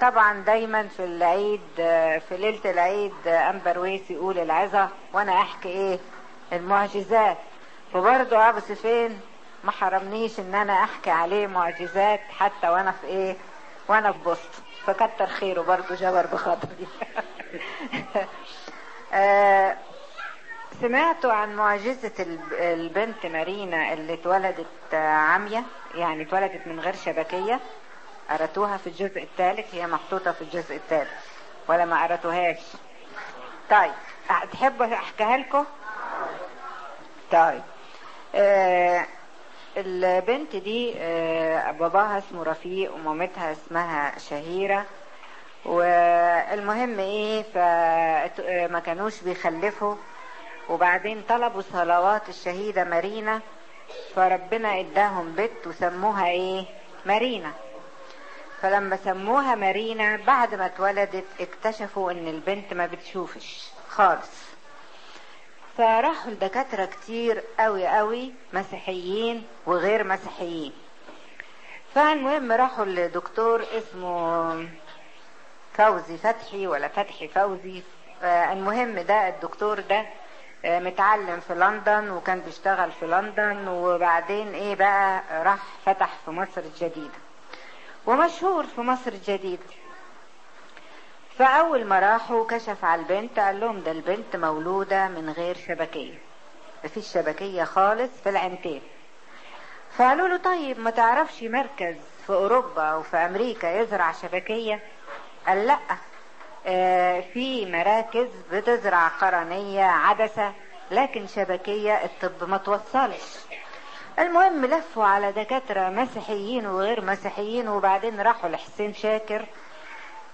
طبعا دايما في العيد في ليلة العيد أنبر ويس يقول العظة وأنا أحكي إيه؟ المعجزات. وبرضه أبو سفين ما حرمنيش إن أنا أحكي عليه معجزات حتى وأنا في إيه؟ وأنا في بوسطن فكتر خيره برضه جبر بخاطري. آه سمعتوا عن معجزة البنت مارينا اللي اتولدت عامية؟ يعني اتولدت من غير شبكية. قرأتوها في الجزء الثالث هي محطوطة في الجزء الثالث. ولا ما قرأتوهاش طيب تحبوا أحكيها لكم؟ طيب. آه البنت دي آه باباها اسمه رفيق ومامتها اسمها شهيرة. والمهم إيه فما كانوش بيخلفوا. وبعدين طلبوا صلوات الشهيدة مارينا. فربنا إداهم بنت وسموها إيه؟ مارينا. فلما سموها مارينا بعد ما اتولدت اكتشفوا إن البنت ما بتشوفش خالص. فراحوا لدكاترة كتير قوي قوي مسيحيين وغير مسيحيين. فالمهم راحوا لدكتور اسمه فوزي فتحي ولا فتحي فوزي. المهم ده الدكتور ده متعلم في لندن وكان بيشتغل في لندن وبعدين إيه بقى راح فتح في مصر الجديدة. ومشهور في مصر الجديدة فأول ما راحوا كشف على البنت قال لهم ده البنت مولودة من غير شبكية. مفيش شبكية خالص في العينتين فقالوا له طيب ما تعرفش مركز في أوروبا أو في أمريكا يزرع شبكية؟ قال لأ آه في مراكز بتزرع قرنية عدسة لكن شبكية الطب ما توصلش. المهم لفوا على دكاترة مسيحيين وغير مسيحيين وبعدين راحوا لحسين شاكر.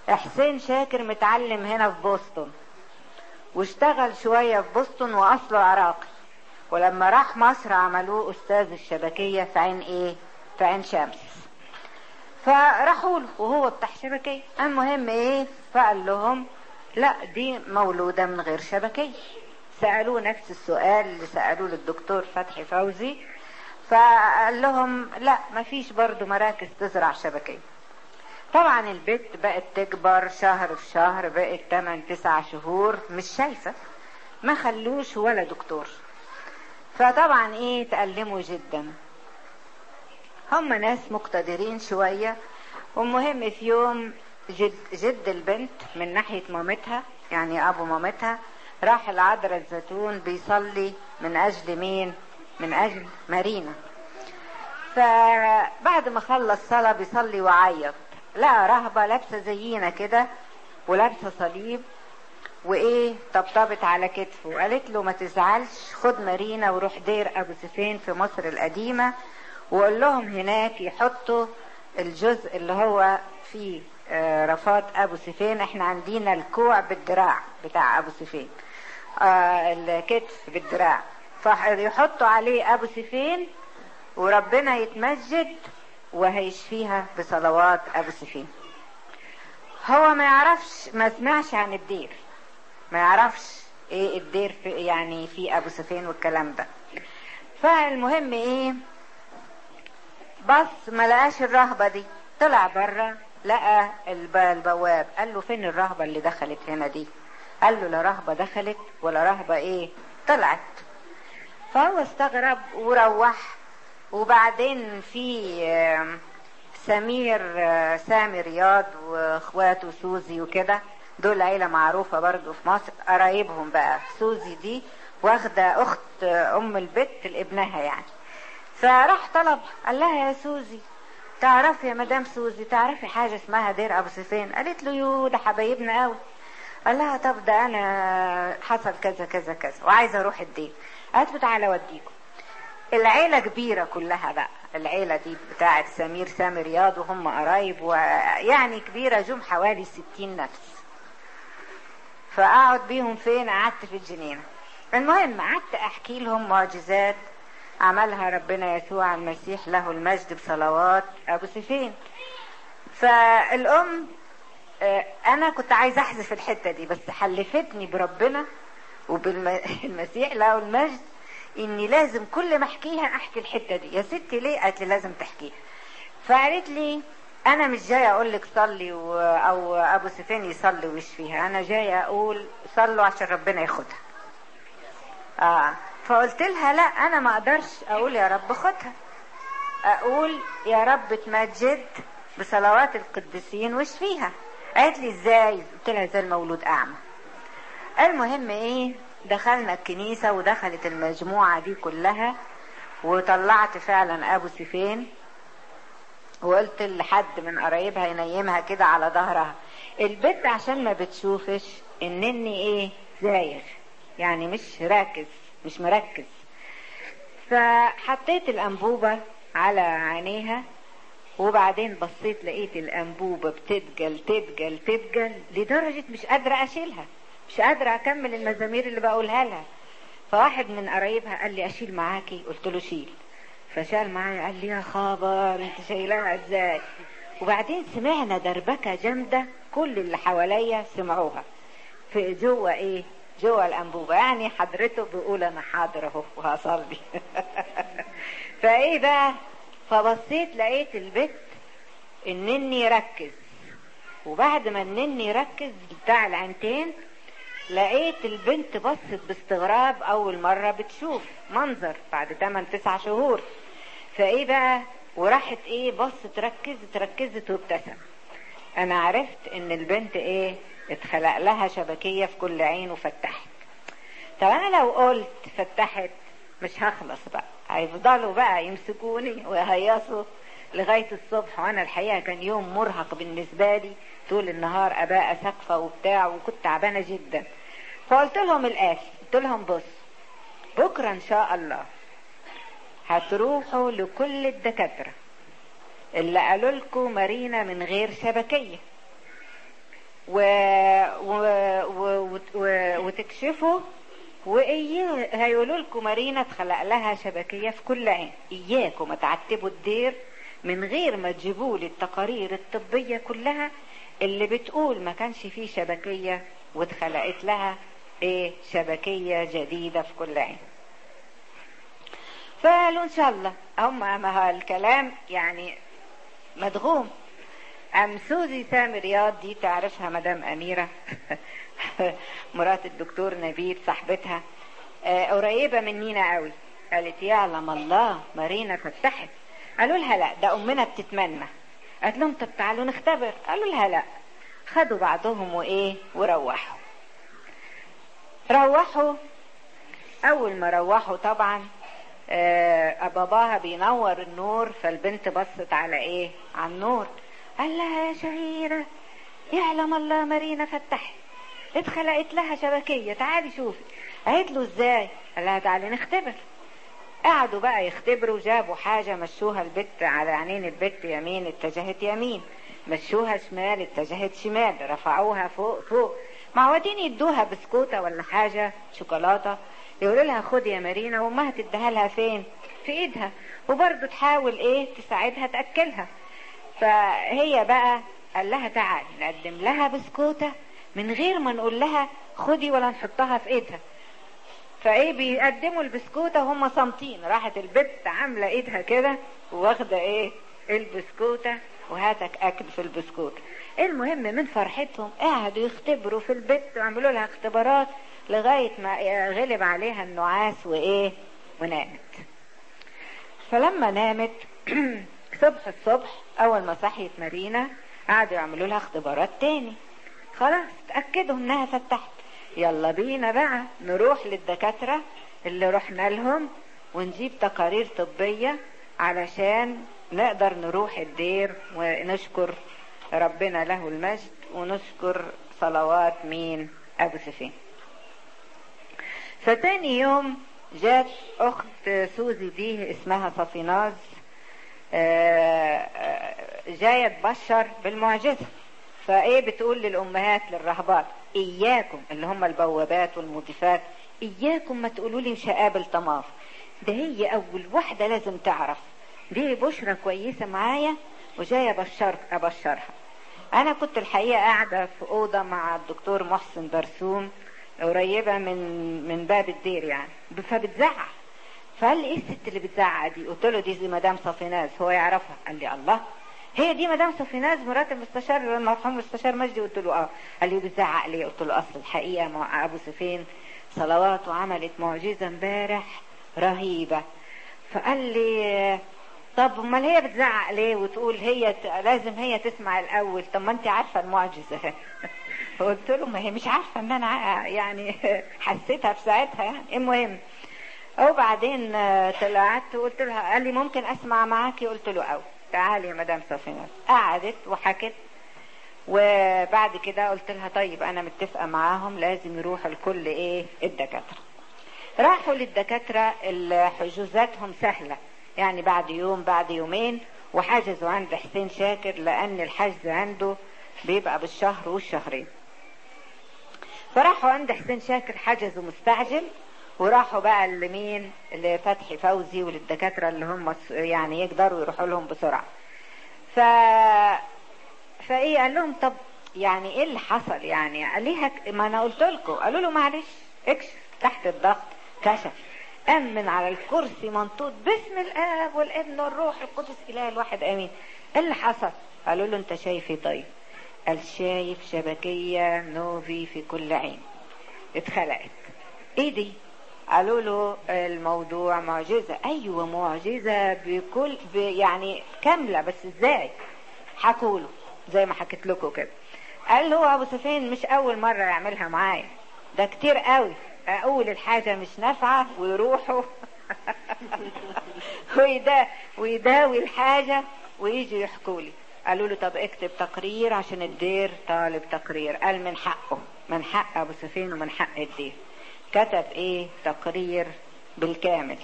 حسين شاكر متعلم هنا في بوسطن واشتغل شوية في بوسطن وأصله عراقي. ولما راح مصر عملوه أستاذ الشبكية في عين إيه؟ في عين شمس. فراحوا له وهو بتاع شبكية المهم إيه؟ فقال لهم لا دي مولودة من غير شبكية. سألوه نفس السؤال اللي سألوه للدكتور فتحي فوزي. فقال لهم لا مفيش برضو مراكز تزرع شبكية. طبعا البت بقت تكبر شهر في شهر بقت 8 9 شهور مش شايفة. ما خلوش ولا دكتور. فطبعا إيه تألموا جدا. هم ناس مقتدرين شوية. والمهم في يوم جد, جد البنت من ناحية مامتها يعني أبو مامتها راح العذراء الزيتون بيصلي من أجل مين؟ من أجل مارينا. فبعد ما خلص صلاة بيصلي وعيط. لقى رهبة لابسة زينا كده ولابسة صليب وإيه طبطبت على كتفه. وقالت له ما تزعلش خد مارينا وروح دير أبو سفين في مصر القديمة وقول لهم هناك يحطوا الجزء اللي هو فيه رفات أبو سفين إحنا عندنا الكوع بالدراع بتاع أبو سفين آه الكتف بالدراع. فيحطوا عليه أبو سفين وربنا يتمجد وهيشفيها بصلوات أبو سفين. هو ما يعرفش ما سمعش عن الدير. ما يعرفش إيه الدير في يعني في أبو سفين والكلام ده. فالمهم إيه؟ بص ما لقاش الرهبة دي. طلع بره لقى البواب. قال له فين الرهبة اللي دخلت هنا دي؟ قال له لا رهبة دخلت ولا رهبة إيه؟ طلعت. فهو استغرب وروح. وبعدين في سمير سامي رياض واخواته سوزي وكده. دول عيلة معروفة برضو في مصر. قرايبهم بقى سوزي دي واخدة أخت أم البت لابنها يعني. فراح طلب قال لها يا سوزي تعرفي يا مدام سوزي تعرفي حاجة اسمها دير أبو سفين؟ قالت له يو ده حبايبنا قوي قال لها طب ده أنا حصل كذا كذا كذا وعايزة أروح الدين له تعالى اوديكم العيلة كبيرة كلها بقى. العيلة دي بتاعت سمير سامي رياض وهم قرايب ويعني كبيرة جم حوالي ستين نفس. فأقعد بيهم فين؟ قعدت في الجنينة. المهم قعدت أحكي لهم معجزات عملها ربنا يسوع المسيح له المجد بصلوات. أبو سفين. فالأم أنا كنت عايزة أحذف الحتة دي بس حلفتني بربنا وبالمسيح له المجد إني لازم كل ما أحكيها أحكي الحتة دي. يا ستي ليه؟ قالت لي لازم تحكيها. فقالت لي أنا مش جاي أقول لك صلي و... أو أبو سفيان يصلي ويشفيها أنا جاي أقول صلوا عشان ربنا ياخدها. آه. فقلت لها لا أنا ما أقدرش أقول يا رب خدها. أقول يا رب تمجد بصلوات القديسين واشفيها قالت لي إزاي؟ قلت لها زي المولود أعمى. المهم إيه؟ دخلنا الكنيسة ودخلت المجموعة دي كلها وطلعت فعلا أبو سفين وقلت لحد من قرايبها ينيمها كده على ظهرها البنت عشان ما بتشوفش إنني إيه؟ زايغ يعني مش راكز مش مركز. فحطيت الأنبوبة على عينيها وبعدين بصيت لقيت الأنبوبة بتتجل تتجل تتجل لدرجة مش قادرة أشيلها. مش قادرة أكمل المزامير اللي بقولها لها. فواحد من قرايبها قال لي أشيل معاكي؟ قلت له شيل. فشال معايا قال لي يا خبر أنت شايلها إزاي؟ وبعدين سمعنا دربكة جامدة كل اللي حواليا سمعوها. في جوه إيه؟ جوه الأنبوبة. يعني حضرته بيقول أنا حاضر أهو وهصلي. فإيه بقى؟ فبصيت لقيت البت انني ركز. وبعد ما انني ركز بتاع العينتين لقيت البنت بصت باستغراب أول مرة بتشوف منظر بعد 8 9 شهور. فإيه بقى؟ وراحت إيه؟ بصت ركزت ركزت وابتسم. أنا عرفت إن البنت إيه؟ اتخلق لها شبكية في كل عين وفتحت. طب أنا لو قلت فتحت مش هخلص بقى. هيفضلوا بقى يمسكوني ويهيصوا. لغاية الصبح وأنا الحقيقة كان يوم مرهق بالنسبة لي. طول النهار أباء سقفة وبتاع وكنت تعبانة جدا. فقلت لهم الآتي قلت لهم بص بكرة إن شاء الله هتروحوا لكل الدكاترة اللي قالوا لكم مارينا من غير شبكية. و... و... و... و... وتكشفوا وإيه هيقولوا لكم مارينا اتخلق لها شبكية في كل عين. إياكم تعتبوا الدير من غير ما تجيبوا لي التقارير الطبية كلها اللي بتقول ما كانش فيه شبكية واتخلقت لها إيه شبكية جديدة في كل عين. فقالوا إن شاء الله. هم ما الكلام يعني مدغوم. أم سوزي سامي رياض دي تعرفها مدام أميرة. مرات الدكتور نبيل صاحبتها. آه قريبة منينا قوي. قالت يعلم الله مارينا فتحت. قالوا لها لا ده أمنا بتتمنى. قالت لهم طب تعالوا نختبر. قالوا لها لا. خدوا بعضهم وإيه وروحوا. روحوا. أول ما روحوا طبعا آه باباها بينور النور فالبنت بصت على إيه على النور. قال لها يا شهيرة يعلم الله مارينا فتحت. اتخلقت لها شبكية. تعالي شوفي. قالت له إزاي؟ قال لها تعالي نختبر. قعدوا بقى يختبروا جابوا حاجة مشوها البت على عينين البت يمين اتجهت يمين. مشوها شمال اتجهت شمال. رفعوها فوق فوق. معودين يدوها بسكوتة ولا حاجة؟ شوكولاتة. يقولوا لها خدي يا مارينا وأمها تديها لها فين؟ في إيدها. وبرضه تحاول إيه؟ تساعدها تأكلها. فهي بقى قال لها تعالي نقدم لها بسكوتة من غير ما نقول لها خدي ولا نحطها في إيدها. فايه بيقدموا البسكوتة وهم صامتين. راحت البت عاملة ايدها كده واخدة إيه البسكوتة وهاتك أكل في البسكوت. المهم من فرحتهم قعدوا يختبروا في البت وعملوا لها اختبارات لغاية ما غلب عليها النعاس وإيه ونامت. فلما نامت صبح الصبح أول ما صحيت مارينا قعدوا يعملوا لها اختبارات تاني. خلاص اتأكدوا إنها فتحت. يلا بينا بقى نروح للدكاترة اللي رحنا لهم ونجيب تقارير طبية علشان نقدر نروح الدير ونشكر ربنا له المجد ونشكر صلوات مين أبو سفين فتاني يوم جات أخت سوزي دي اسمها صفيناز جاية تبشر بالمعجزة. فإيه بتقول للأمهات للرهبات؟ إياكم اللي هم البوابات والمضيفات إياكم ما تقولوا لي مش هقابل طماف ده هي أول واحدة لازم تعرف. دي بشرة كويسة معايا وجاية ابشر أبشرها. أنا كنت الحقيقة قاعدة في أوضة مع الدكتور محسن برسوم قريبة من من باب الدير يعني. فبتزعق. فقال لي إيه الست اللي بتزعق دي؟ قلت له دي زي مدام صفيناز هو يعرفها. قال لي الله. هي دي مدام صفيناز مرات المستشار المرحوم المستشار مجدي قلت له آه قال لي بتزعق ليه؟ قلت له أصل الحقيقة مع أبو سفين صلوات وعملت معجزة امبارح رهيبة. فقال لي طب أمال هي بتزعق ليه؟ وتقول هي. لازم هي تسمع الأول. طب ما انت عارفة المعجزة. قلت له ما هي مش عارفة إن أنا يعني حسيتها في ساعتها يعني. المهم وبعدين طلعت وقلت لها قال لي ممكن أسمع معاكي قلت له أو. تعالي يا مدام صفينات قعدت وحكت وبعد كده قلت لها طيب أنا متفقة معاهم لازم يروحوا الكل إيه؟ الدكاترة. راحوا للدكاترة اللي حجوزاتهم سهلة. يعني بعد يوم بعد يومين وحجزوا عند حسين شاكر لأن الحجز عنده بيبقى بالشهر والشهرين. فراحوا عند حسين شاكر حجزوا مستعجل. وراحوا بقى لمين؟ لفتحي فوزي وللدكاترة اللي هم يعني يقدروا يروحوا لهم بسرعة. ف فإيه قال لهم طب يعني إيه اللي حصل يعني؟ ليها ما أنا قلت لكم. قالوا له معلش اكشف تحت الضغط كشف. قام من على الكرسي منطوط باسم الآب والابن والروح القدس إله الواحد آمين. إيه اللي حصل؟ قالوا له أنت شايف إيه طيب؟ قال شايف شبكية نوفي في كل عين. اتخلقت. إيه دي؟ قالوا له الموضوع معجزة. أيوة معجزة بكل يعني كاملة بس إزاي؟ حكوا له زي ما حكيت لكم كده. قال له أبو سفين مش أول مرة يعملها معايا. ده كتير قوي. أقول الحاجة مش نافعة ويروحوا. ويدا ويداوي الحاجة ويجوا يحكوا لي. قالوا له طب اكتب تقرير عشان الدير طالب تقرير. قال من حقه من حق أبو سفين ومن حق الدير. كتب إيه؟ تقرير بالكامل.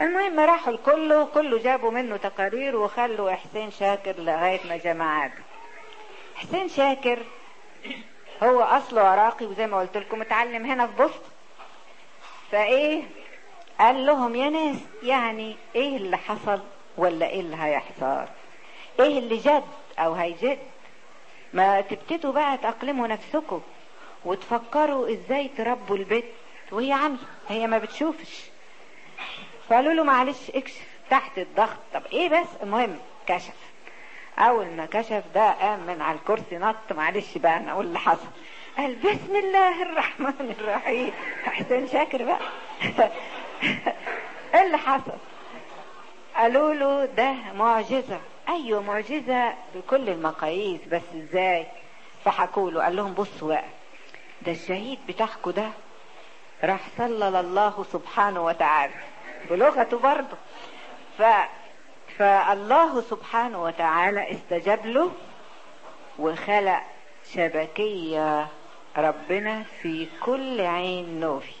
المهم راحوا الكل كله جابوا منه تقارير وخلوا حسين شاكر لغاية ما جماعات حسين شاكر هو أصله عراقي وزي ما قلت لكم اتعلم هنا في بوسط. فإيه؟ قال لهم يا ناس يعني إيه اللي حصل ولا إيه اللي هيحصل؟ إيه اللي جد أو هيجد؟ ما تبتدوا بقى تأقلموا نفسكم. وتفكروا إزاي تربوا البيت. وهي عاملة هي ما بتشوفش. فقالوا له معلش اكشف تحت الضغط. طب إيه بس؟ المهم كشف. أول ما كشف ده قام من على الكرسي نط. معلش بقى أنا أقول اللي حصل. قال بسم الله الرحمن الرحيم. حسين شاكر بقى. إيه اللي حصل؟ قالوا له ده معجزة. أيوه معجزة بكل المقاييس بس إزاي؟ فحكوا له. قال لهم بصوا بقى. ده الشهيد بتاعكم ده راح صلى الله سبحانه وتعالى بلغته برضه. ف فالله سبحانه وتعالى استجاب له وخلق شبكية ربنا في كل عين نوفي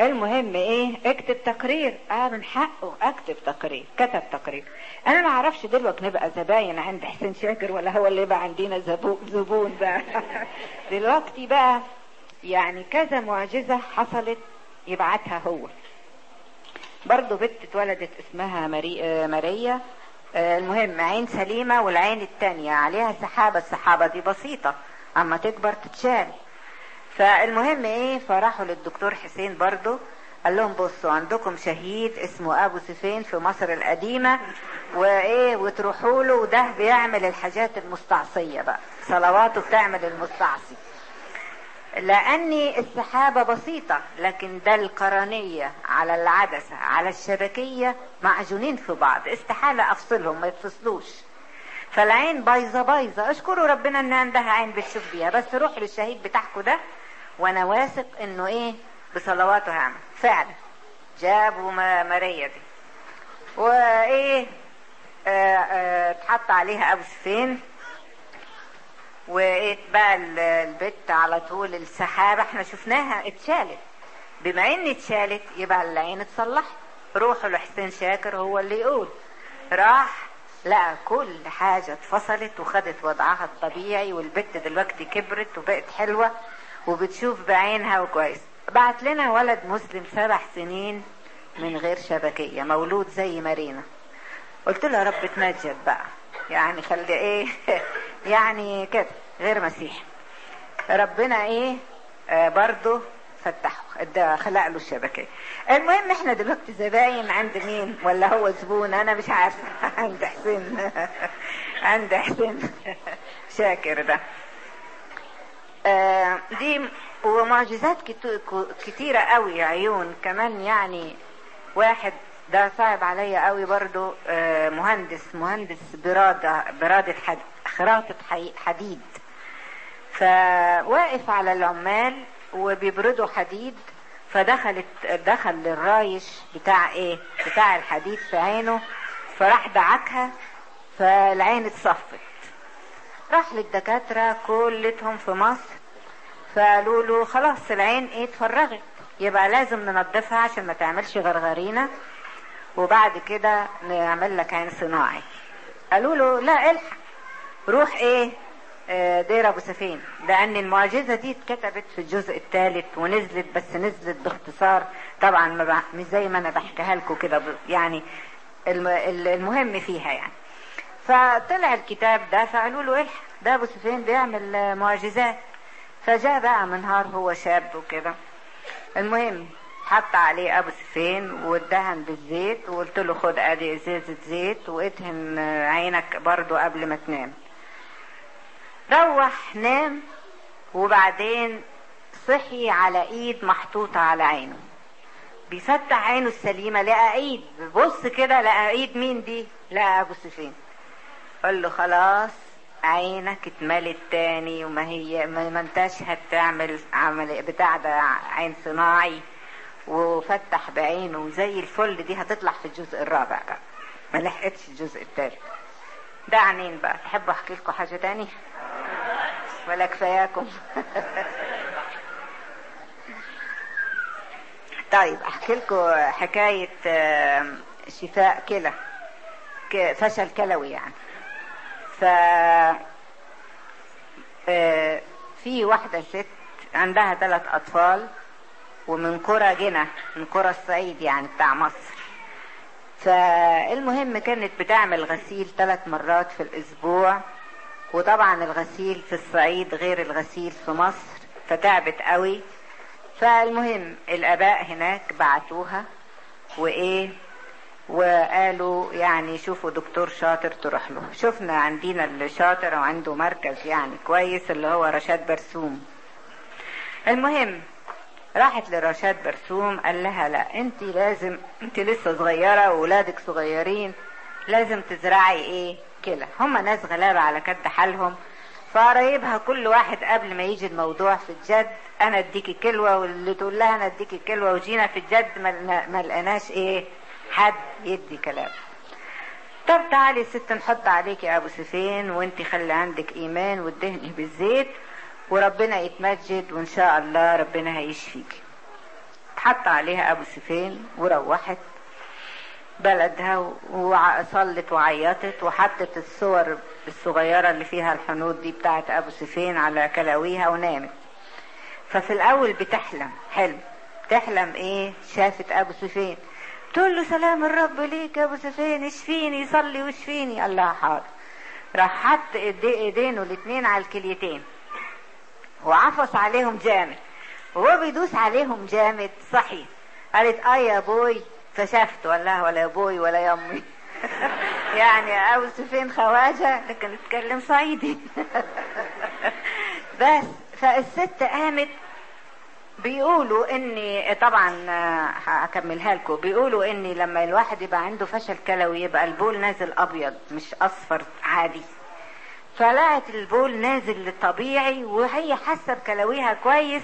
المهم إيه؟ اكتب تقرير. آه من حقه. اكتب تقرير. كتب تقرير. أنا ما أعرفش دلوقتي نبقى زباين عند حسين شاكر ولا هو اللي يبقى عندنا زبون بقى. دلوقتي بقى يعني كذا معجزة حصلت يبعتها هو. برضه بنت اتولدت اسمها ماري... ماريا المهم عين سليمة والعين التانية. عليها سحابة. السحابة دي بسيطة. أما تكبر تتشال. فالمهم إيه فراحوا للدكتور حسين برضه قال لهم بصوا عندكم شهيد اسمه أبو سفين في مصر القديمة وايه وتروحوا له وده بيعمل الحاجات المستعصية بقى صلواته بتعمل المستعصي. لأني السحابة بسيطة لكن ده القرنية على العدسة على الشبكية معجونين في بعض استحالة أفصلهم ما يتفصلوش فالعين بايظة بايظة اشكروا ربنا ان عندها عين بتشوف بيها بس روح للشهيد بتاعكم ده وأنا واثق انه إيه بصلواته هعمل. فعلا. جابوا ماريا دي. وايه اتحط عليها ابو سفين. بقى البت على طول السحابة إحنا شفناها اتشالت. بما ان اتشالت يبقى العين اتصلح روحوا لحسين شاكر هو اللي يقول. راح لقى كل حاجة اتفصلت وخدت وضعها الطبيعي والبت دلوقتي كبرت وبقت حلوة. وبتشوف بعينها وكويس. بعت لنا ولد مسلم سبع سنين من غير شبكية مولود زي مارينا. قلت له يا رب تمجد بقى. يعني خلي إيه؟ يعني كده غير مسيح. ربنا إيه؟ آه برضه فتحه ادى خلق له الشبكية. المهم إحنا دلوقتي زباين عند مين؟ ولا هو زبون؟ أنا مش عارفة. عند حسين. عند حسين. شاكر ده. دي ومعجزات كتيرة قوي عيون. كمان يعني واحد ده صعب عليا قوي برضو آه مهندس مهندس برادة برادة خراطة حديد. فواقف على العمال وبيبردوا حديد فدخلت دخل الرايش بتاع إيه؟ بتاع الحديد في عينه فراح دعكها فالعين اتصفت. راح للدكاترة كلتهم في مصر. فقالوا له خلاص العين إيه اتفرغت. يبقى لازم ننظفها عشان ما تعملش غرغرينة وبعد كده نعمل لك عين صناعي. قالوا له لا الحق. روح إيه؟ دير أبو سفين. لأن المعجزة دي اتكتبت في الجزء الثالث ونزلت بس نزلت باختصار. طبعا مش زي ما أنا بحكيها لكم كده يعني المهم فيها يعني. فطلع الكتاب ده فقالوا له إلحق ده أبو سفين بيعمل معجزات. فجاء بقى من نهار هو شاب وكده. المهم حط عليه أبو سفين وادهن بالزيت وقلت له خد أدي إزازة زيت وادهن عينك برضو قبل ما تنام. روح نام وبعدين صحي على إيد محطوطة على عينه. بيفتح عينه السليمة لقى إيد بص كده لقى إيد مين دي؟ لقى أبو سفين قال له خلاص عينك اتملت تاني وما هي ما انتش هتعمل عمل بتاع ده عين صناعي وفتح بعينه زي الفل دي هتطلع في الجزء الرابع بقى. ما لحقتش الجزء الثالث ده عنين بقى. تحبوا أحكي لكم حاجة تاني؟ ولا كفاياكم؟ طيب أحكي لكم حكاية شفاء كلى فشل كلوي يعني. ف في واحدة ست عندها ثلاث أطفال ومن قرى جنة من قرى الصعيد يعني بتاع مصر. فالمهم كانت بتعمل غسيل ثلاث مرات في الأسبوع وطبعا الغسيل في الصعيد غير الغسيل في مصر فتعبت قوي. فالمهم الآباء هناك بعتوها وإيه وقالوا يعني شوفوا دكتور شاطر تروح له. شفنا عندنا اللي شاطر وعنده مركز يعني كويس اللي هو رشاد برسوم. المهم راحت لرشاد برسوم قال لها لا انت لازم انت لسه صغيرة واولادك صغيرين لازم تزرعي إيه؟ كلى هم ناس غلابة على كد حالهم. فقرايبها كل واحد قبل ما يجي الموضوع في الجد أنا اديكي كلوة واللي تقول لها أنا اديكي كلوة وجينا في الجد ما لقناش إيه؟ حد يدي كلام. طب تعالي ست نحط عليك يا أبو سفين وأنت خلي عندك إيمان وادهني بالزيت وربنا يتمجد وإن شاء الله ربنا هيشفيك حط عليها أبو سفين وروحت بلدها وصلت وعيطت وحطت الصور الصغيرة اللي فيها الحنود دي بتاعت أبو سفين على كلاويها ونامت. ففي الأول بتحلم حلم. تحلم إيه؟ شافت أبو سفين تقول له سلام الرب ليك يا أبو سفين اشفيني صلي واشفيني الله حاضر. راح حط ايدينه الاتنين على الكليتين. وعفص عليهم جامد. وهو بيدوس عليهم جامد صحي قالت آه يا بوي فشفت ولا ولا يا بوي ولا يا امي يعني أبو سفين خواجة لكن اتكلم صعيدي. بس فالست قامت بيقولوا إني طبعا هكملها لكم. بيقولوا إني لما الواحد يبقى عنده فشل كلوي يبقى البول نازل أبيض مش أصفر عادي. فلقت البول نازل طبيعي وهي حاسة بكلاويها كويس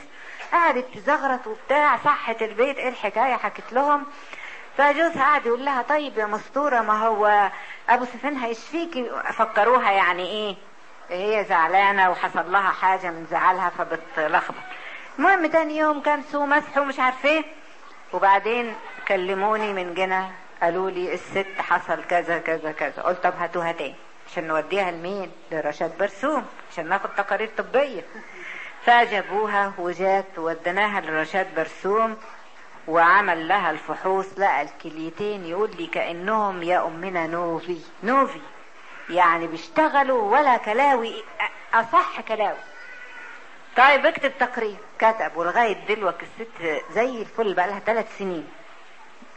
قعدت تزغرط وبتاع صحت البيت إيه الحكاية؟ حكت لهم. فجوزها قعد يقول لها طيب يا مستورة ما هو أبو سفين هيشفيكي فكروها يعني إيه؟ هي زعلانة وحصل لها حاجة من زعلها فبتلخبط. المهم تاني يوم كان سو مسح ومش عارف إيه. وبعدين كلموني من جنة قالوا لي الست حصل كذا كذا كذا. قلت طب هاتوها تاني. عشان نوديها لمين؟ لرشاد برسوم عشان ناخد تقارير طبية. فجابوها وجات ودناها لرشاد برسوم وعمل لها الفحوص لقى الكليتين يقول لي كأنهم يا أمنا نوفي. نوفي. يعني بيشتغلوا ولا كلاوي أصح كلاوي. طيب اكتب تقرير. كتب ولغاية دلوقتي الست زي الفل بقى لها ثلاث سنين.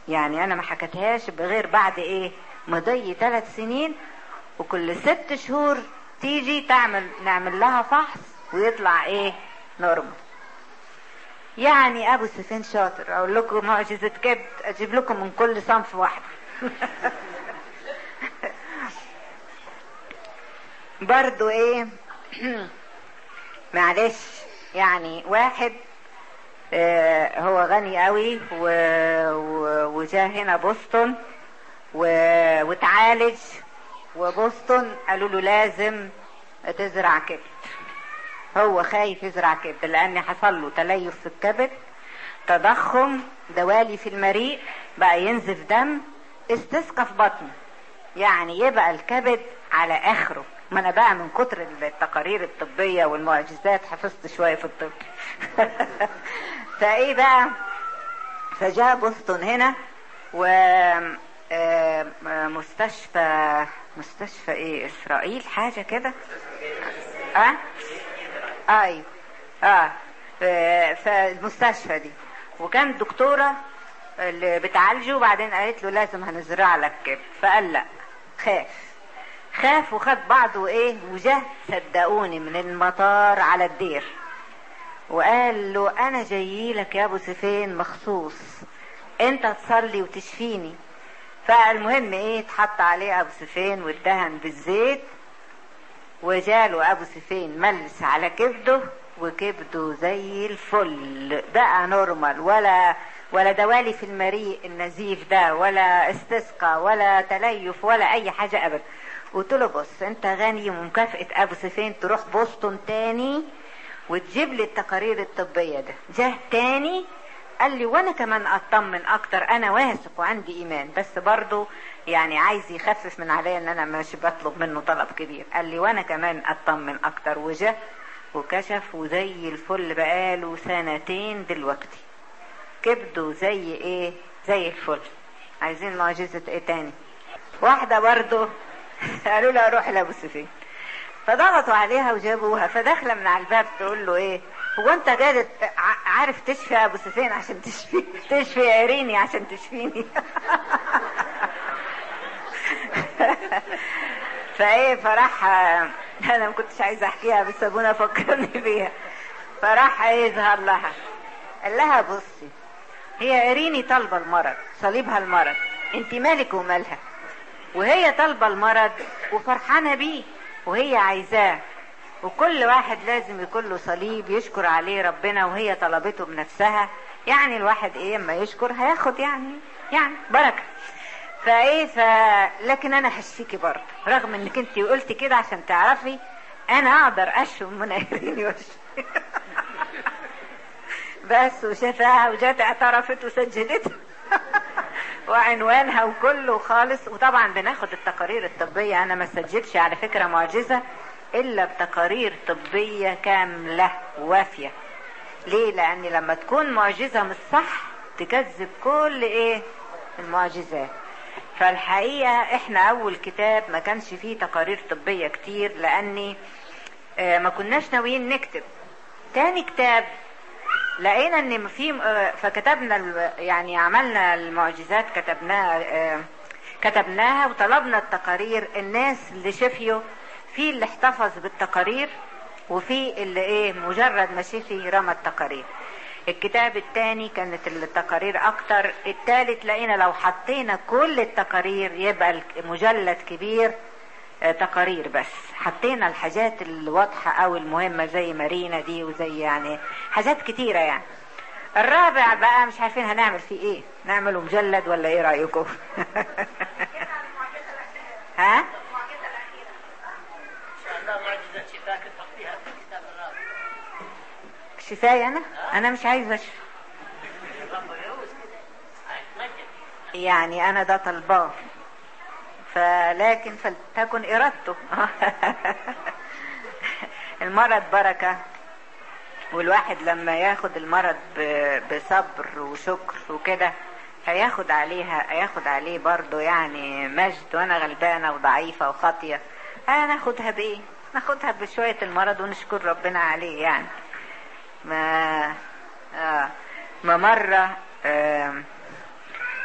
يعني أنا ما حكتهاش بغير بعد إيه مضي ثلاث سنين وكل ست شهور تيجي تعمل نعمل لها فحص ويطلع إيه نورمال. يعني أبو سفين شاطر أقول لكم معجزة كبد أجيب لكم من كل صنف واحدة برضو إيه معلش يعني واحد آه هو غني قوي. وجاه هنا بوسطن. وتعالج وبوسطن قالوا له لازم تزرع كبد هو خايف يزرع كبد لأن حصل له تليف في الكبد تضخم دوالي في المريء بقى ينزف دم استسقى في بطنه يعني يبقى الكبد على آخره ما أنا بقى من كتر التقارير الطبية والمعجزات حفظت شوية في الطب. فإيه بقى؟ فجاء بوسطن هنا و مستشفى مستشفى إيه؟ إسرائيل حاجة كده. آه؟ أيوه آه. فالمستشفى دي. وكان دكتورة اللي بتعالجه وبعدين قالت له لازم هنزرع لك كبد. فقال لا خاف. خاف وخد بعضه إيه؟ وجه صدقوني من المطار على الدير. وقال له أنا جاي لك يا أبو سفين مخصوص. أنت تصلي وتشفيني. فالمهم إيه؟ اتحط عليه أبو سفين واتدهن بالزيت. وجاله أبو سفين ملس على كبده وكبده زي الفل. بقى نورمال ولا ولا دوالي في المريء النزيف ده ولا استسقى ولا تليف ولا أي حاجة ابدا. قلت له بص انت غني ومكافأة أبو سفين تروح بوسطن تاني وتجيب لي التقارير الطبية ده. جه تاني قال لي وأنا كمان أطمن أكتر أنا واثق وعندي إيمان بس برضو يعني عايز يخفف من عليا إن أنا مش بطلب منه طلب كبير. قال لي وأنا كمان أطمن أكتر وجه وكشف وزي الفل بقاله سنتين دلوقتي. كبده زي إيه؟ زي الفل. عايزين معجزة إيه تاني؟ واحدة برضو قالوا لها روح لأبو سفين فضغطوا عليها وجابوها. فداخله من على الباب تقول له إيه؟ هو أنت جاي عارف تشفي أبو سفين عشان تشفي؟ تشفي عيريني عشان تشفيني. فإيه؟ فراح أنا ما كنتش عايزة أحكيها بس أبونا فكرني بيها. فراح يظهر لها. قال لها بصي هي عيريني طالبة المرض صليبها المرض. انت مالك ومالها؟ وهي طالبة المرض وفرحانة بيه وهي عايزاه. وكل واحد لازم يكون له صليب يشكر عليه ربنا وهي طلبته بنفسها. يعني الواحد إيه أما يشكر هياخد يعني يعني بركة. فإيه ف لكن أنا هشفيكي برضه رغم إنك أنت قلتي كده عشان تعرفي أنا أقدر اشفي من عيني واشفي بس وشافها وجات اعترفت وسجلت وعنوانها وكله خالص. وطبعا بناخد التقارير الطبية. أنا ما سجلش على فكرة معجزة إلا بتقارير طبية كاملة وافية. ليه؟ لأن لما تكون معجزة مش صح تكذب كل إيه؟ المعجزات. فالحقيقة إحنا أول كتاب ما كانش فيه تقارير طبية كتير لأني آه ما كناش ناويين نكتب. تاني كتاب لقينا إن في فكتبنا يعني عملنا المعجزات كتبناها كتبناها وطلبنا التقارير. الناس اللي شفيوا في اللي احتفظ بالتقارير وفي اللي إيه مجرد ما شفي رمى التقارير. الكتاب الثاني كانت التقارير أكتر. الثالث لقينا لو حطينا كل التقارير يبقى مجلد كبير. تقارير بس. حطينا الحاجات الواضحة أو المهمة زي مارينا دي وزي يعني حاجات كتيرة يعني. الرابع بقى مش عارفين هنعمل فيه إيه. نعمله مجلد ولا إيه رأيكم؟ ها؟ شفاية أنا؟ أنا مش عايزة يعني أنا ده طلباه. فلكن فلتكن إرادته. المرض بركة والواحد لما ياخد المرض بصبر وشكر وكده هياخد عليها هياخد عليه برضه يعني مجد وأنا غلبانة وضعيفة وخاطية. هناخدها بإيه؟ ناخدها بشوية المرض ونشكر ربنا عليه يعني. ما آه ما مرة آه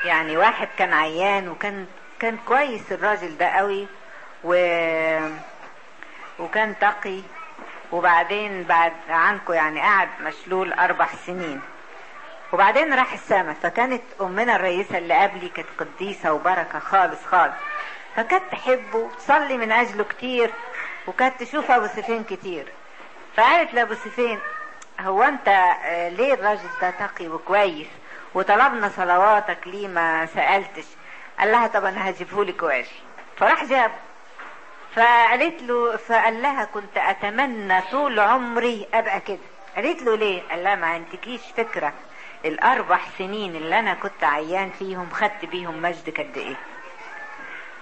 يعني واحد كان عيان وكان كان كويس الراجل ده قوي و وكان تقي وبعدين بعد عنكم يعني قعد مشلول أربع سنين. وبعدين راح السما فكانت أمنا الرئيسة اللي قبلي كانت قديسة وبركة خالص خالص. فكانت تحبه تصلي من أجله كتير وكانت تشوف أبو سفين كتير. فقالت لأبو سفين هو أنت آه، ليه الراجل ده تقي وكويس؟ وطلبنا صلواتك ليه ما سألتش؟ قال لها طب أنا هجيبهولك واجي فراح جاب. فقالت له فقال لها كنت أتمنى طول عمري أبقى كده. قالت له ليه؟ قال لها ما عندكيش فكرة. الأربع سنين اللي أنا كنت عيان فيهم خدت بيهم مجد قد إيه؟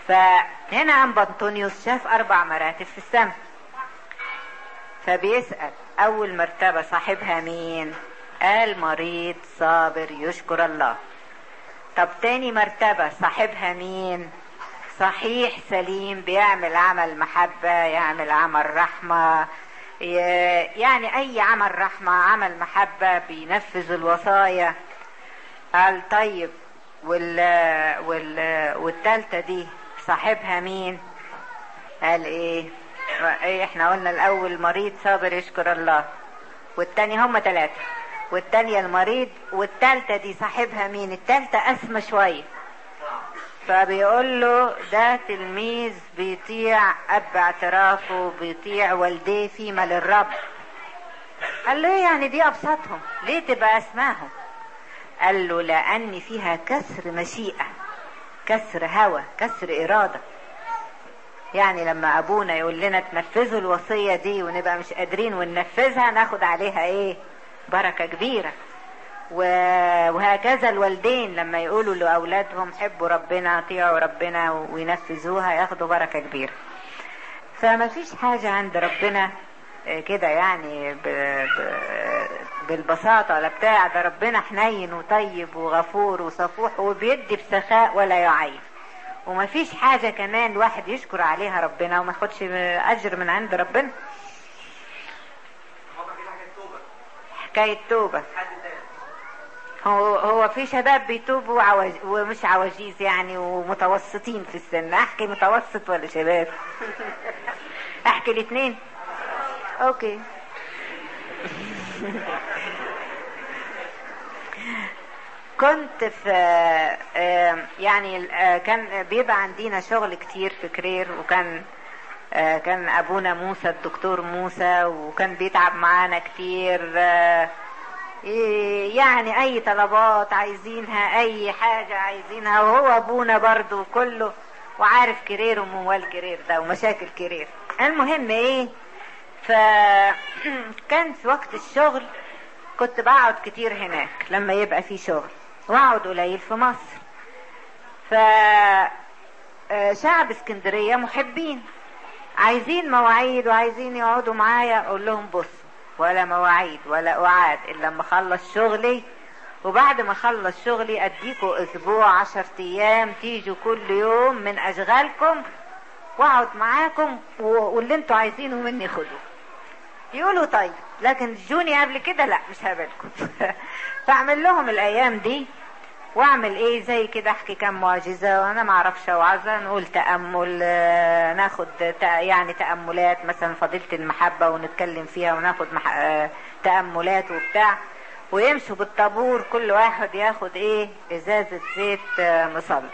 فهنا عم بنطونيوس شاف أربع مراتب في السماء فبيسأل أول مرتبة صاحبها مين؟ قال مريض صابر يشكر الله. طب تاني مرتبة صاحبها مين؟ صحيح سليم بيعمل عمل محبة يعمل عمل رحمة يعني أي عمل رحمة عمل محبة بينفذ الوصايا. قال طيب وال وال والتالتة دي صاحبها مين؟ قال إيه؟ إيه إحنا قلنا الأول مريض صابر يشكر الله والتاني هم ثلاثة والتانية المريض والتالتة دي صاحبها مين؟ التالتة أسمى شوية. فبيقول له ده تلميذ بيطيع أب اعترافه بيطيع والديه فيما للرب. قال له إيه يعني دي أبسطهم؟ ليه تبقى اسماهم قال له لأن فيها كسر مشيئة كسر هوى كسر إرادة. يعني لما أبونا يقول لنا تنفذوا الوصية دي ونبقى مش قادرين وننفذها ناخد عليها إيه؟ بركة كبيرة. وهكذا الوالدين لما يقولوا لأولادهم حبوا ربنا اطيعوا ربنا وينفذوها ياخدوا بركة كبيرة. فما فيش حاجة عند ربنا آه، كده يعني ب... ب... بالبساطة ولا بتاع. ده ربنا حنين وطيب وغفور وصفوح وبيدي بسخاء ولا يعيب. وما فيش حاجة كمان الواحد يشكر عليها ربنا وما ياخدش أجر من عند ربنا. حكاية توبة. هو هو في شباب بيتوبوا عوج... ومش عواجيز يعني ومتوسطين في السن. أحكي متوسط ولا شباب؟ أحكي الاثنين. أوكي. كنت في يعني كان بيبقى عندنا شغل كتير في كرير وكان كان أبونا موسى الدكتور موسى وكان بيتعب معانا كتير. آه، إيه يعني أي طلبات عايزينها أي حاجة عايزينها وهو أبونا برضو كله. وعارف كرير وموال كرير ده ومشاكل كرير. المهم إيه فكان في وقت الشغل كنت بقعد كتير هناك لما يبقى في شغل وأقعد قليل في مصر. ف آه، شعب اسكندرية محبين. عايزين مواعيد وعايزين يقعدوا معايا أقول لهم بصوا ولا مواعيد ولا أعاد إلا لما أخلص شغلي. وبعد ما أخلص شغلي أديكوا أسبوع عشر أيام تيجوا كل يوم من أشغالكم وأقعد معاكم واللي أنتوا عايزينه مني خدوه. يقولوا طيب لكن جوني قبل كده لا مش هقابلكم فأعمل لهم الأيام دي واعمل إيه؟ زي كده أحكي كم معجزة وأنا ما أعرفش أوعظة. نقول تأمل آه، ناخد يعني تأملات مثلا فضيلة المحبة ونتكلم فيها وناخد. آه، تأملات وبتاع. ويمشوا بالطابور كل واحد ياخد إيه؟ إزازة زيت آه، مصلي.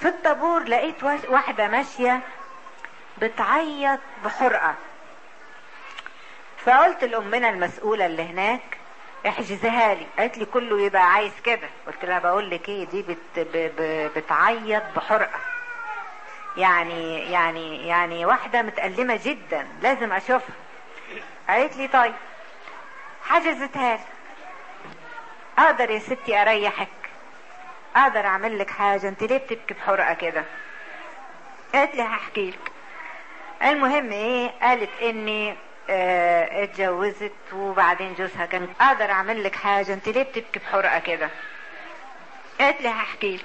في الطابور لقيت واحدة ماشية بتعيط بحرقة. فقلت لأمنا المسؤولة اللي هناك احجزها لي. قالت لي كله يبقى عايز كده. قلت لها بقول لك إيه دي بت ب ب بتعيط بحرقة. يعني يعني يعني واحدة متألمة جدا لازم أشوفها. قالت لي طيب. حجزتها لي. أقدر يا ستي أريحك. أقدر أعمل لك حاجة. أنت ليه بتبكي بحرقة كده؟ قالت لي هحكي لك. المهم إيه؟ قالت إني آه اتجوزت وبعدين جوزها كان أقدر أعمل لك حاجة. أنت ليه بتبكي بحرقة كده؟ قالت لي هحكي لك.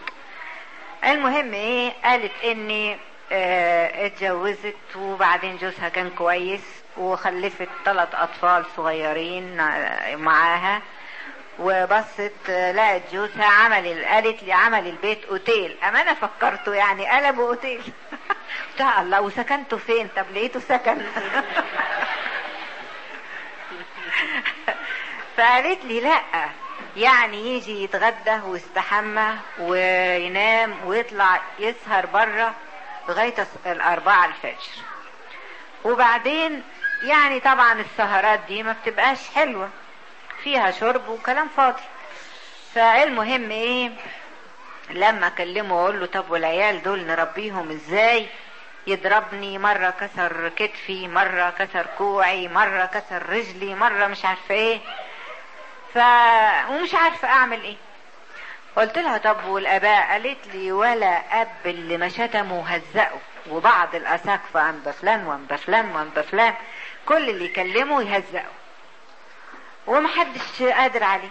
المهم إيه؟ قالت إني آه اتجوزت وبعدين جوزها كان كويس وخلفت ثلاث أطفال صغيرين معاها. وبصت لقت جوزها عمل قالت لي عمل البيت أوتيل. اما أنا فكرته يعني قلبه أوتيل. قلت الله وسكنته فين؟ طب لقيته سكن. فقالت لي لا. يعني يجي يتغدى ويستحمى وينام ويطلع يسهر بره لغاية الأربعة الفجر. وبعدين يعني طبعا السهرات دي ما بتبقاش حلوة. فيها شرب وكلام فاضي. فالمهم إيه لما أكلمه وأقول له طب والعيال دول نربيهم إزاي؟ يضربني مرة كسر كتفي مرة كسر كوعي مرة كسر رجلي مرة مش عارفة إيه. ومش عارفة أعمل إيه. قلت لها طب والأباء؟ قالت لي ولا أب اللي ما شتمه وهزقه. وبعض الاساقفة عن بفلان وعن بفلان وعن بفلان كل اللي يكلمه يهزقه. ومحدش قادر عليه.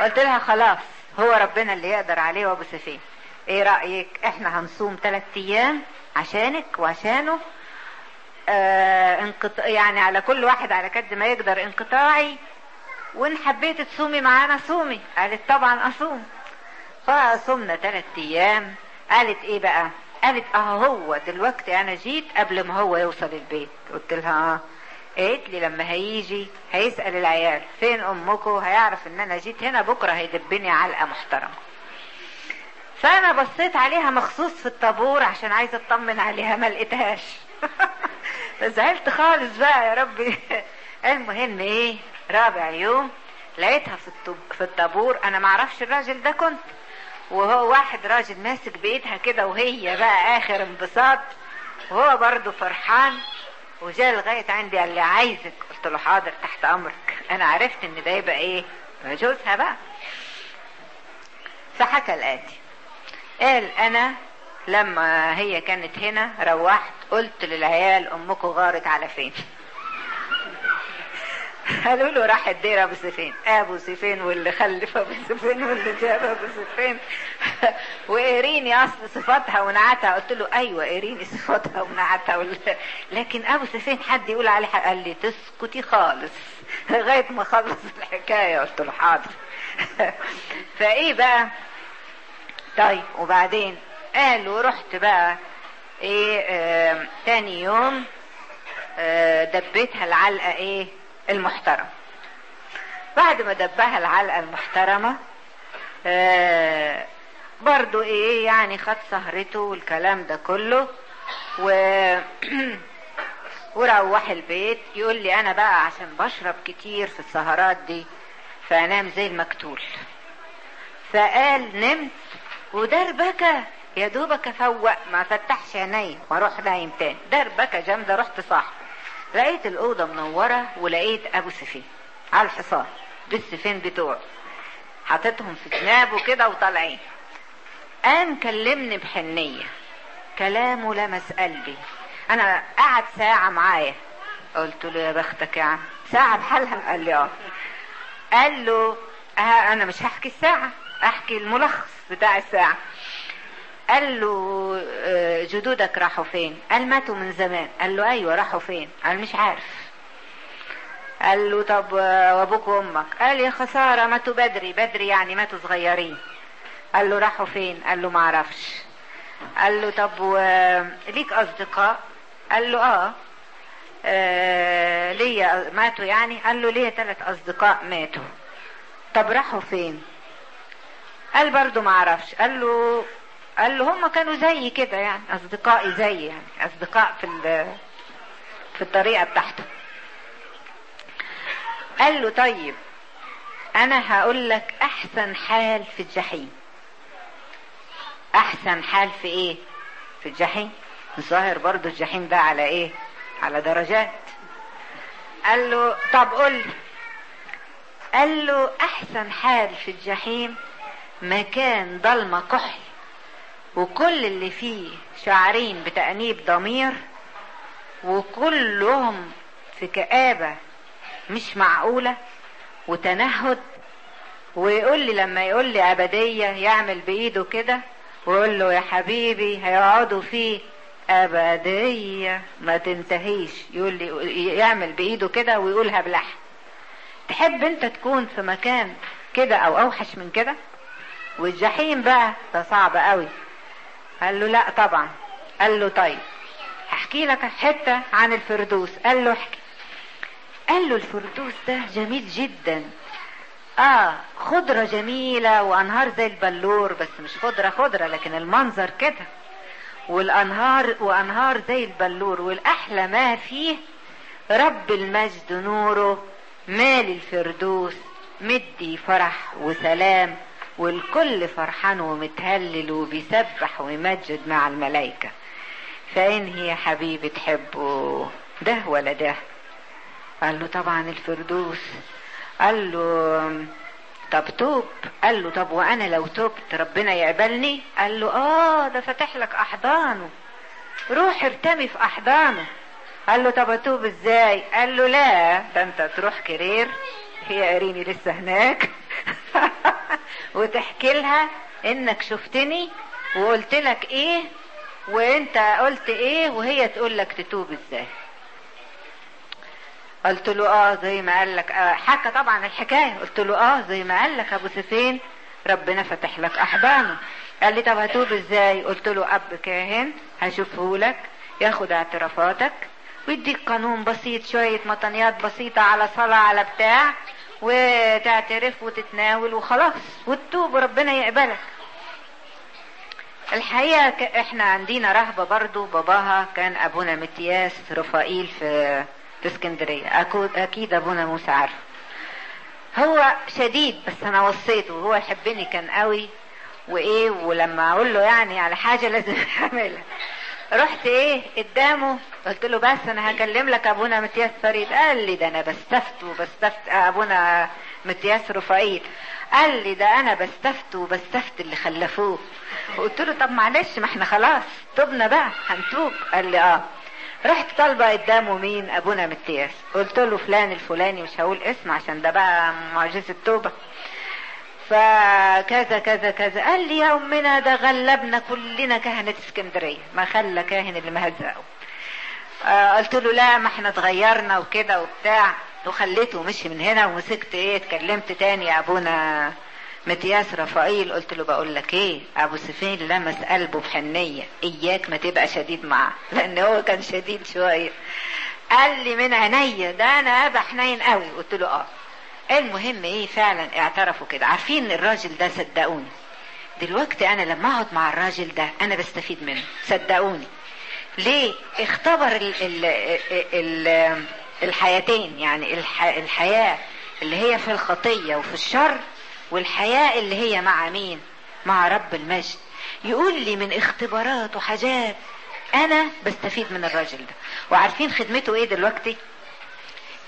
قلت لها خلاص هو ربنا اللي يقدر عليه وابو سفين إيه رأيك؟ إحنا هنصوم ثلاث أيام عشانك وعشانه. آه انقط... يعني على كل واحد على قد ما يقدر انقطاعي. وإن حبيت تصومي معانا صومي. قالت طبعا أصوم. فصمنا ثلاث أيام. قالت إيه بقى؟ قالت آه هو دلوقتي أنا جيت قبل ما هو يوصل البيت. قلت لها آه. قالت لي لما هيجي هيسأل العيال فين أمكم؟ هيعرف إن أنا جيت هنا بكرة هيدبني علقة محترمة. فأنا بصيت عليها مخصوص في الطابور عشان عايزة أطمن عليها ما لقيتهاش. زعلت خالص بقى يا ربي. المهم إيه؟ رابع يوم لقيتها في في الطابور. أنا معرفش الراجل ده كنت. وهو واحد راجل ماسك بإيدها كده وهي بقى آخر انبساط. وهو برضه فرحان. وجاء لغاية عندي قال لي عايزك. قلت له حاضر تحت أمرك. أنا عرفت إن ده يبقى إيه؟ جوزها بقى. فحكى الآتي. قال أنا لما هي كانت هنا روحت قلت للعيال امكم غارت على فين. قالوا له راح الدير أبو سفين. أبو سفين واللي خلف أبو سفين واللي جاب أبو سفين. وإيريني اصل صفاتها ونعتها. قلت له أيوه إيريني صفاتها ونعتها وال... لكن أبو سفين حد يقول عليه قال لي تسكتي خالص. لغاية ما خلص الحكاية. قلت له حاضر. فإيه بقى؟ طيب وبعدين؟ قال ورحت بقى إيه آه تاني يوم آه دبيتها العلقة إيه؟ المحترم. بعد ما دبها العلقة المحترمة آه برضو إيه يعني خد سهرته والكلام ده كله و وروح البيت يقول لي أنا بقى عشان بشرب كتير في السهرات دي فأنام زي المكتول. فقال نمت ودربكة يا دوبك أفوق ما فتحش عيني وأروح نايم تاني. دربكة جامدة رحت صاحب لقيت الأوضة منورة ولقيت أبو سفين على الحصان. بالسفين بتوعه. حاططهم في جنابه كده وطالعين. قام كلمني بحنية. كلامه لمس قلبي أنا قعد ساعة معايا. قلت له يا بختك يا عم ساعة بحالها؟ قال لي آه. قال له آه أنا مش هحكي الساعة أحكي الملخص بتاع الساعة. قال له جدودك راحوا فين؟ قال ماتوا من زمان. قال له أيوه راحوا فين؟ قال مش عارف. قال له طب وأبوك وأمك؟ قال يا خسارة ماتوا بدري. بدري يعني ماتوا صغيرين. قال له راحوا فين؟ قال له ما أعرفش. قال له طب و... ليك أصدقاء؟ قال له آه, آه ليا ماتوا يعني؟ قال له ليا ثلاث أصدقاء ماتوا. طب راحوا فين؟ قال برضو ما أعرفش. قال له قال له هم كانوا زي كده يعني أصدقائي زي يعني أصدقاء في في الطريقة بتاعته. قال له طيب أنا هقول لك أحسن حال في الجحيم. أحسن حال في إيه؟ في الجحيم. الظاهر برضو الجحيم ده على إيه؟ على درجات. قال له طب قول لي. قال له أحسن حال في الجحيم مكان ضلمة كحل. وكل اللي فيه شعرين بتأنيب ضمير وكلهم في كآبة مش معقولة وتنهد ويقول لي لما يقول لي أبدية يعمل بإيده كده ويقول له يا حبيبي هيقعدوا فيه أبدية ما تنتهيش يقول لي يعمل بإيده كده ويقولها بلحن تحب أنت تكون في مكان كده أو أوحش من كده؟ والجحيم بقى ده صعب قوي. قال له لا طبعا. قال له طيب هحكي لك حتة عن الفردوس. قال له احكي. قال له الفردوس ده جميل جدا. آه خضرة جميلة وأنهار زي البلور بس مش خضرة خضرة لكن المنظر كده. والأنهار وأنهار زي البلور والأحلى ما فيه رب المجد نوره. مال الفردوس مدي فرح وسلام. والكل فرحان ومتهلل وبيسبح ويمجد مع الملائكة. فإن هي حبيبي تحبه ده ولا ده؟ قال له طبعا الفردوس. قال له طب توب؟ قال له طب وأنا لو تبت ربنا يقبلني؟ قال له آه ده فاتح لك أحضانه. روح ارتمي في أحضانه. قال له طب اتوب إزاي؟ قال له لا ده أنت تروح كرير. هي قريني لسه هناك. وتحكي لها إنك شفتني وقلت لك إيه وإنت قلت إيه وهي تقول لك تتوب إزاي. قلت له آه زي ما قال لك آه حكى طبعا الحكاية. قلت له آه زي ما قال لك أبو سفين ربنا فتح لك أحضانه. قال لي طب هتوب إزاي؟ قلت له أب كاهن هشوفه لك ياخد اعترافاتك ويديك قانون بسيط شوية مطنيات بسيطة على صلاة على بتاع. وتعترف وتتناول وخلاص وتتوب وربنا يقبلك. الحقيقة إحنا عندنا رهبة برضو. باباها كان أبونا متياس رفائيل في في اسكندرية. أكيد أبونا موسى عارفه. هو شديد بس أنا وصيته. وهو يحبني كان قوي وإيه ولما أقول له يعني على حاجة لازم يعملها رحت إيه؟ قدامه. قلت له بس أنا هكلم لك ابونا متياس فريد. قال لي ده أنا بستفت وبستفت ابونا متياس رفائيل قال لي ده أنا بستفت وبستفت اللي خلفوه. قلت له طب معلش ما إحنا خلاص. تبنا بقى هنتوب. قال لي آه. رحت طالبة قدامه مين؟ ابونا متياس. قلت له فلان الفلاني مش هقول اسم عشان ده بقى معجزة توبة. فكذا كذا كذا قال لي يا أمنا ده غلبنا كلنا كهنة اسكندرية. ما خلى كاهن اللي مهزقه آه قلت له لا ما إحنا اتغيرنا وكده وبتاع. وخليته مشي من هنا ومسكت إيه اتكلمت تاني يا أبونا متياس رفائيل قلت له بقول لك إيه أبو سفين لمس قلبه بحنية. إياك ما تبقى شديد معاه لأن هو كان شديد شوية. قال لي من عينيا ده أنا أبا حنين قوي. قلت له آه. المهم إيه فعلا اعترفوا كده. عارفين الراجل ده صدقوني. دلوقتي أنا لما أقعد مع الراجل ده أنا بستفيد منه. صدقوني. ليه؟ اختبر ال ال ال الحياتين يعني الح الحياة اللي هي في الخطية وفي الشر والحياة اللي هي مع مين؟ مع رب المجد. يقول لي من اختبارات وحاجات أنا بستفيد من الراجل ده. وعارفين خدمته إيه دلوقتي؟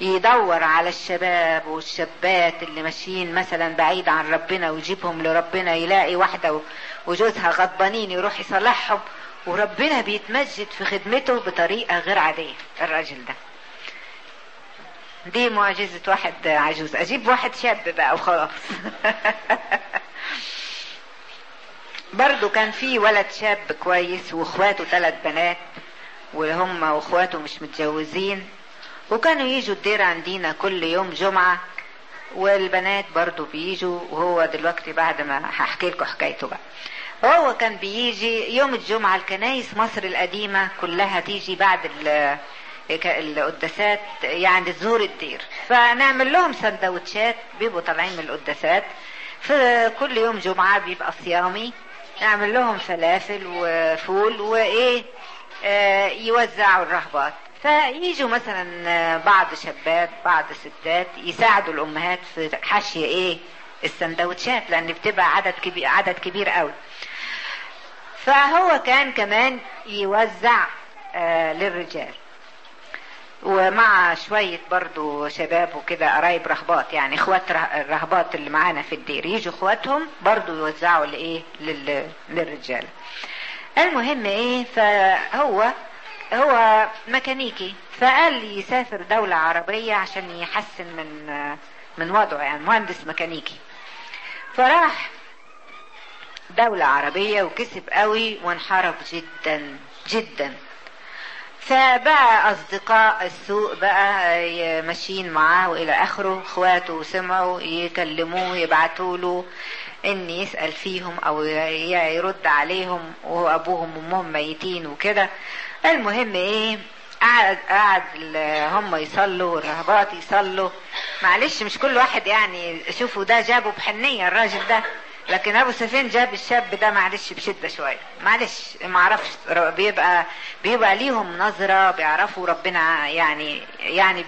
يدور على الشباب والشابات اللي ماشيين مثلا بعيد عن ربنا ويجيبهم لربنا يلاقي واحدة وجوزها غضبانين يروح يصلحهم وربنا بيتمجد في خدمته بطريقة غير عادية. الراجل ده. دي معجزة واحد عجوز. أجيب واحد شاب بقى وخلاص. برضو كان في ولد شاب كويس وإخواته ثلاث بنات وهم وإخواته مش متجوزين. وكانوا يجوا الدير عندنا كل يوم جمعة والبنات برضو بيجوا وهو دلوقتي بعد ما هحكي لكم حكايته بقى. هو كان بيجي يوم الجمعة الكنايس مصر القديمة كلها تيجي بعد القداسات يعني تزور الدير. فنعمل لهم سندوتشات بيبقوا طالعين من القداسات. في كل يوم جمعة بيبقى صيامي. نعمل لهم فلافل وفول وإيه آه يوزعوا الرهبات. فيجوا مثلا بعض شابات بعض ستات يساعدوا الأمهات في حشي إيه؟ السندوتشات لأن بتبقى عدد كبير عدد كبير قوي. فهو كان كمان يوزع آه للرجال. ومع شوية برضو شباب وكده قرايب رهبات يعني إخوات الرهبات اللي معانا في الدير. يجوا إخواتهم برضو يوزعوا لإيه؟ للرجال. المهم إيه؟ فهو هو ميكانيكي. فقال يسافر دولة عربية عشان يحسن من من وضعه يعني مهندس ميكانيكي. فراح دولة عربية وكسب قوي وانحرف جدا جدا. فبقى أصدقاء السوء بقى ماشيين معاه وإلى آخره إخواته سمعوا يكلموه يبعتوا له إن يسأل فيهم ي- يرد عليهم وهو ابوهم وأمهم ميتين وكده. المهم إيه قعد قعد هم يصلوا والرهبات يصلوا. معلش مش كل واحد يعني شوفوا ده جابه بحنية الراجل ده. لكن أبو سفين جاب الشاب ده معلش بشدة شوية. معلش ما أعرفش بيبقى بيبقى ليهم نظرة بيعرفوا ربنا يعني يعني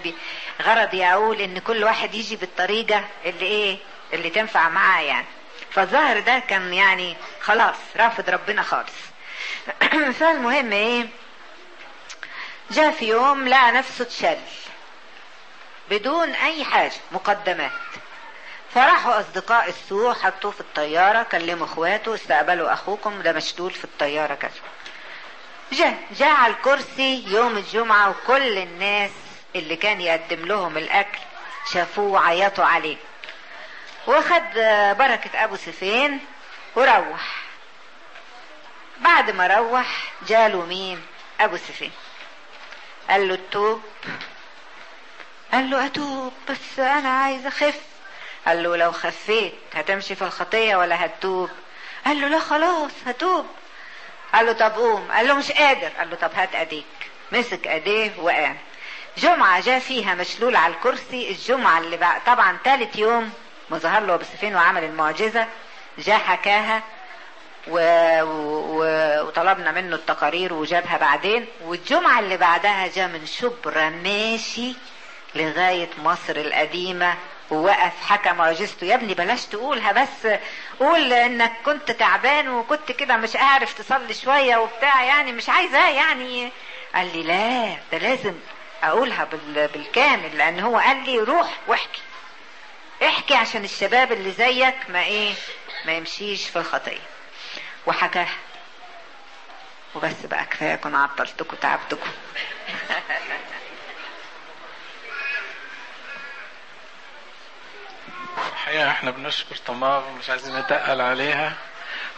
غرضي أقول إن كل واحد يجي بالطريقة اللي إيه اللي تنفع معاه يعني. فالظاهر ده كان يعني خلاص رافض ربنا خالص. فالمهم إيه جاء في يوم لقى نفسه اتشل بدون أي حاجة مقدمات. فراحوا أصدقاء السوء حطوه في الطيارة كلموا إخواته استقبلوا أخوكم ده مشلول في الطيارة كذا. جاء جاء على الكرسي يوم الجمعة وكل الناس اللي كان يقدم لهم الأكل شافوه وعيطوا عليه. وخد بركة أبو سفين وروح. بعد ما روح جاله مين؟ أبو سفين. قال له التوب قال له أتوب بس أنا عايز أخف. قال له لو خفيت هتمشي في الخطية ولا هتتوب؟ قال له لا خلاص هتوب. قال له طب قوم. قال له مش قادر. قال له طب هات أيديك. مسك أيديه وقام. جمعة جاء فيها مشلول على الكرسي. الجمعة اللي بعد طبعا ثالث يوم ما ظهر له ابو سفين وعمل المعجزة. جاء حكاها. و... و... وطلبنا منه التقارير وجابها بعدين والجمعة اللي بعدها جاء من شبرا ماشي لغاية مصر القديمة ووقف حكى معجزته يا ابني بلاش تقولها بس قول إنك كنت تعبان وكنت كده مش عارف تصلي شوية وبتاع يعني مش عايزاه يعني. قال لي لا ده لازم أقولها بال... بالكامل لأن هو قال لي روح واحكي احكي عشان الشباب اللي زيك ما إيه ما يمشيش في الخطية. وحكاها وبس بقى كفاية اكون عطلتكم تعبتكم الحقيقة إحنا بنشكر طماغ ومش عايزين نتقل عليها.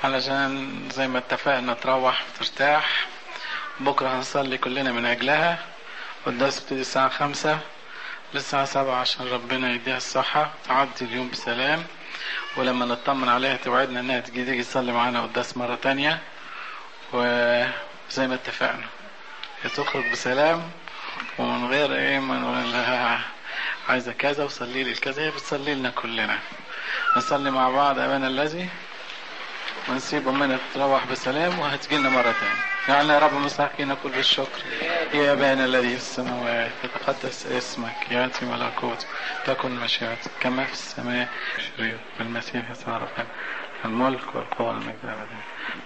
علشان زي ما اتفقنا تروح وترتاح. بكرة هنصلي كلنا من أجلها. والدرس بتبتدي الساعة خمسة للساعة سبعة عشان ربنا يديها الصحة. تعدي اليوم بسلام. ولما نطمن عليها توعدنا إنها تجي تيجي تصلي معانا قداس مرة تانية. وزي ما اتفقنا تخرج بسلام ومن غير إيه لها عايزة كذا وصلي لي الكذا هي بتصلي لنا كلنا. نصلي مع بعض أبانا الذي ونسيب أمنا تروح بسلام وهتجي لنا مرة تانية. يعني يا رب مستحقين كل الشكر. يا أبانا الذي في السماوات يتقدس اسمك. يأتي ملكوت تكن مشيئتك كما في السماء. شرير بالمسيح يسوع ربنا الملك والقوة والمجد.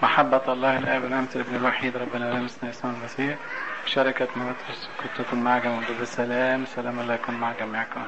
محبة الله الآب ونعمة الابن الوحيد ربنا لمسنا يسوع المسيح. شركة موت كنت تكون مع بالسلام سلام الله يكون مع جميعكم.